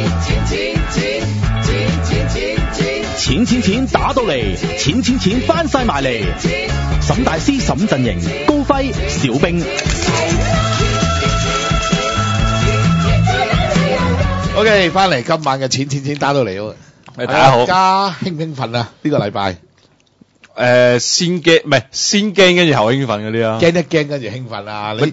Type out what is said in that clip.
钱钱钱钱钱钱钱钱钱钱打到嚟，钱钱钱翻晒埋嚟。沈大师、沈振營、高辉、小兵。OK，翻嚟今晚嘅钱钱钱打到嚟。大家好。加兴奋啊！呢个礼拜，诶，先惊唔系先惊，跟住后兴奋嗰啲啊，惊一惊跟住兴奋啊，你。